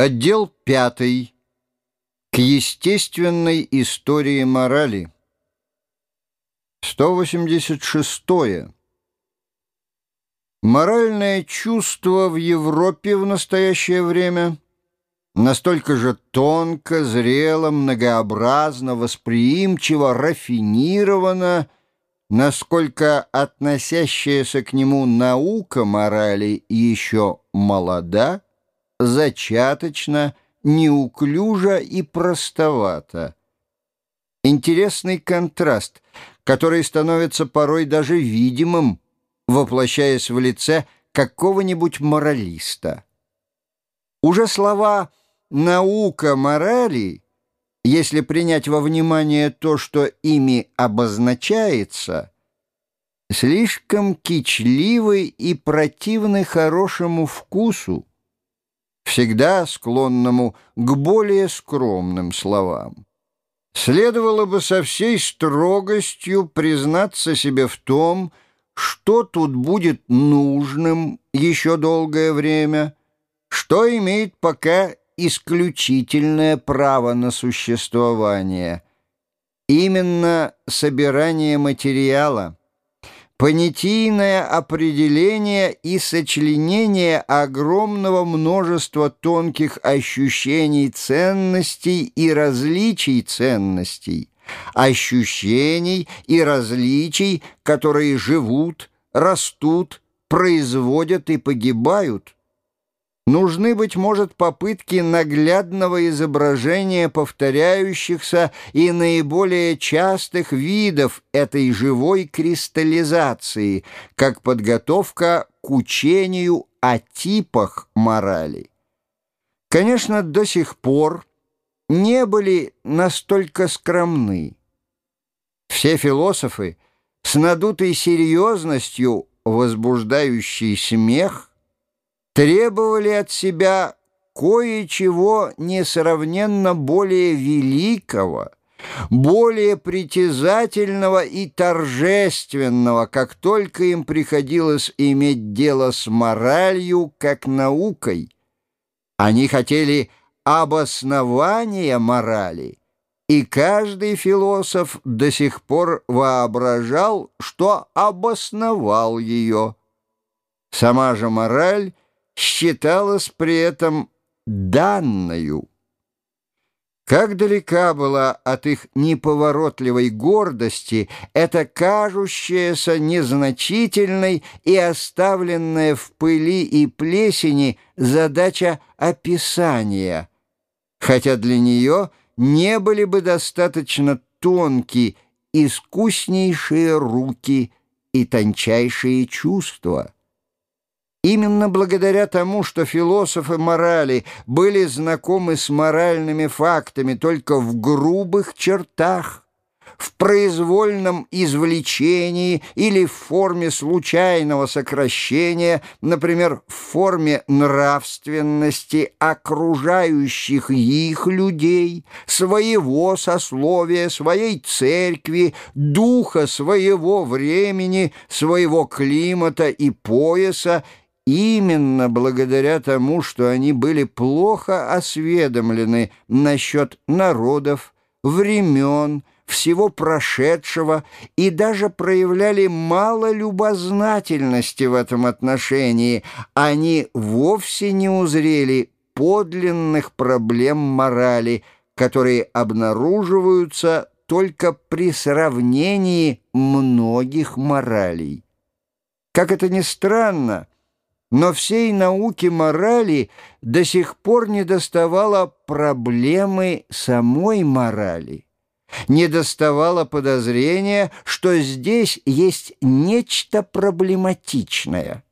Отдел пятый. К естественной истории морали. 186. Моральное чувство в Европе в настоящее время настолько же тонко, зрело, многообразно, восприимчиво, рафинировано, насколько относящаяся к нему наука морали еще молода, зачаточно, неуклюжо и простовато. Интересный контраст, который становится порой даже видимым, воплощаясь в лице какого-нибудь моралиста. Уже слова «наука морали», если принять во внимание то, что ими обозначается, слишком кичливы и противны хорошему вкусу, всегда склонному к более скромным словам. Следовало бы со всей строгостью признаться себе в том, что тут будет нужным еще долгое время, что имеет пока исключительное право на существование. Именно собирание материала – понятийное определение и сочленение огромного множества тонких ощущений ценностей и различий ценностей, ощущений и различий, которые живут, растут, производят и погибают – Нужны, быть может, попытки наглядного изображения повторяющихся и наиболее частых видов этой живой кристаллизации, как подготовка к учению о типах морали. Конечно, до сих пор не были настолько скромны. Все философы с надутой серьезностью, возбуждающий смех, требовали от себя кое-чего несравненно более великого, более притязательного и торжественного, как только им приходилось иметь дело с моралью как наукой. Они хотели обоснования морали, и каждый философ до сих пор воображал, что обосновал ее. Сама же мораль — считалась при этом данною. Как далека была от их неповоротливой гордости эта кажущаяся незначительной и оставленная в пыли и плесени задача описания, хотя для нее не были бы достаточно тонкие, искуснейшие руки и тончайшие чувства. Именно благодаря тому, что философы морали были знакомы с моральными фактами только в грубых чертах, в произвольном извлечении или в форме случайного сокращения, например, в форме нравственности окружающих их людей, своего сословия, своей церкви, духа своего времени, своего климата и пояса, именно благодаря тому, что они были плохо осведомлены насчет народов, времен, всего прошедшего и даже проявляли мало любознательности в этом отношении, они вовсе не узрели подлинных проблем морали, которые обнаруживаются только при сравнении многих моралей. Как это ни странно, но всей науке морали до сих пор не доставало проблемы самой морали. Не доставало подозрения, что здесь есть нечто проблематичное.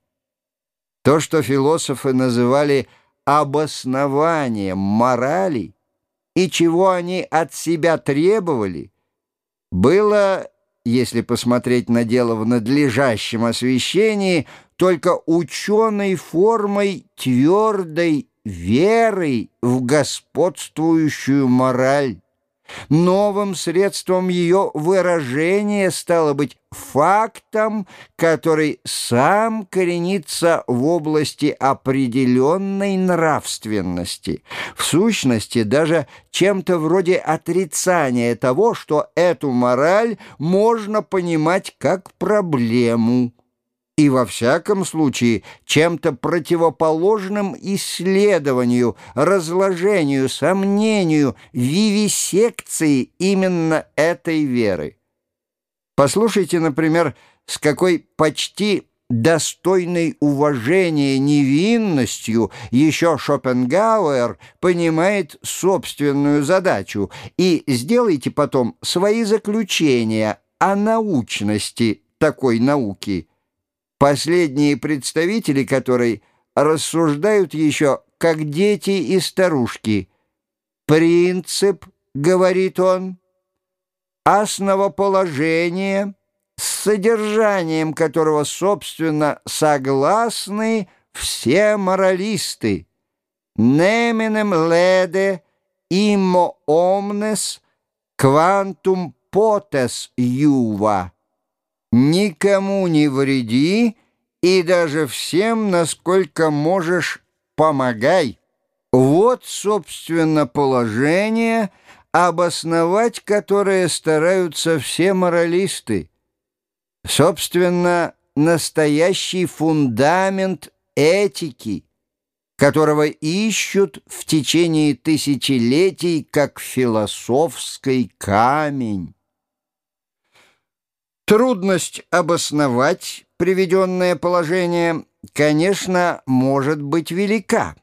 То, что философы называли обоснованием морали и чего они от себя требовали, было, если посмотреть на дело в надлежащем освещении – только ученой формой твердой верой в господствующую мораль, Новым средством ее выражения стало быть фактом, который сам коренится в области определенной нравственности, в сущности даже чем-то вроде отрицания того, что эту мораль можно понимать как проблему и во всяком случае чем-то противоположным исследованию, разложению, сомнению, вивисекции именно этой веры. Послушайте, например, с какой почти достойной уважения невинностью еще Шопенгауэр понимает собственную задачу и сделайте потом свои заключения о научности такой науки – последние представители которой рассуждают еще как дети и старушки. «Принцип», — говорит он, — «основоположение, с содержанием которого, собственно, согласны все моралисты. Неменем леде иммо омнес квантум потес юва» никому не вреди и даже всем, насколько можешь, помогай. Вот, собственно, положение, обосновать которое стараются все моралисты. Собственно, настоящий фундамент этики, которого ищут в течение тысячелетий как философский камень. Трудность обосновать приведенное положение, конечно, может быть велика.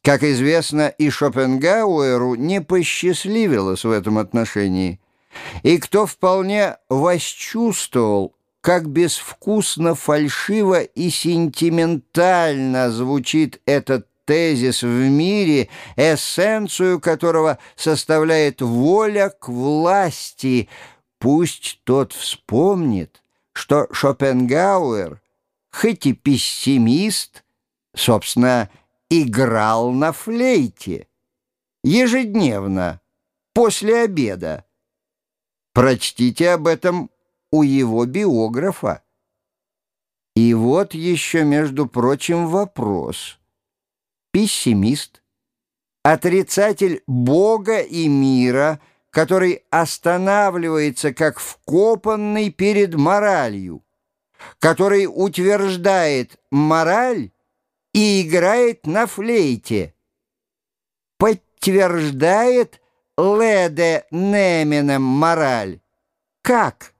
Как известно, и Шопенгауэру не посчастливилось в этом отношении. И кто вполне восчувствовал, как безвкусно, фальшиво и сентиментально звучит этот тезис в мире, эссенцию которого составляет воля к власти – Пусть тот вспомнит, что Шопенгауэр, хоть и пессимист, собственно, играл на флейте. Ежедневно, после обеда. Прочтите об этом у его биографа. И вот еще, между прочим, вопрос. Пессимист, отрицатель Бога и мира — который останавливается как вкопанный перед моралью, который утверждает мораль и играет на флейте, подтверждает леде неменем мораль. Как?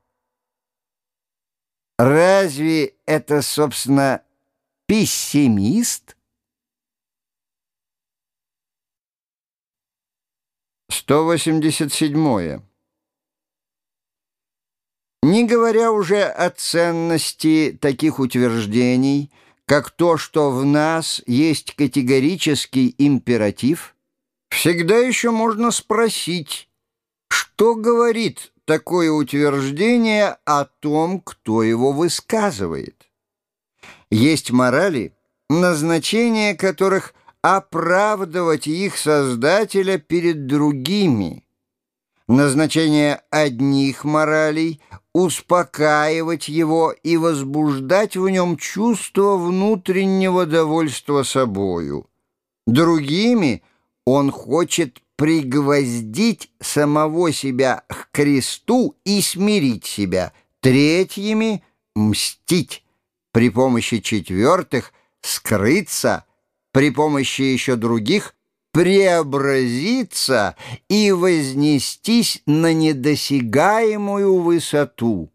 Разве это, собственно, пессимист? 187. Не говоря уже о ценности таких утверждений, как то, что в нас есть категорический императив, всегда еще можно спросить, что говорит такое утверждение о том, кто его высказывает. Есть морали, назначение которых оправдывать их создателя перед другими. Назначение одних моралей — успокаивать его и возбуждать в нем чувство внутреннего довольства собою. Другими он хочет пригвоздить самого себя к кресту и смирить себя, третьими — мстить, при помощи четвертых — скрыться — при помощи еще других преобразиться и вознестись на недосягаемую высоту.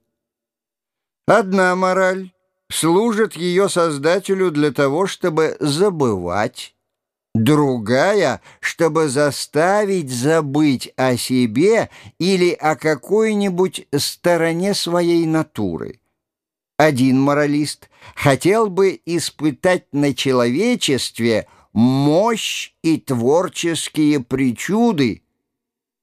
Одна мораль служит ее создателю для того, чтобы забывать, другая, чтобы заставить забыть о себе или о какой-нибудь стороне своей натуры. Один моралист хотел бы испытать на человечестве мощь и творческие причуды.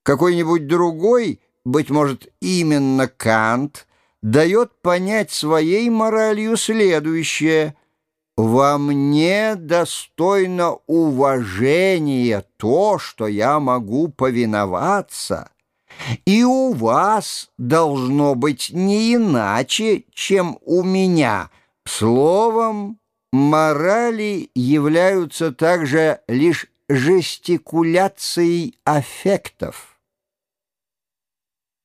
Какой-нибудь другой, быть может, именно Кант, дает понять своей моралью следующее «Во мне достойно уважения то, что я могу повиноваться» И у вас должно быть не иначе, чем у меня. Словом, морали являются также лишь жестикуляцией аффектов.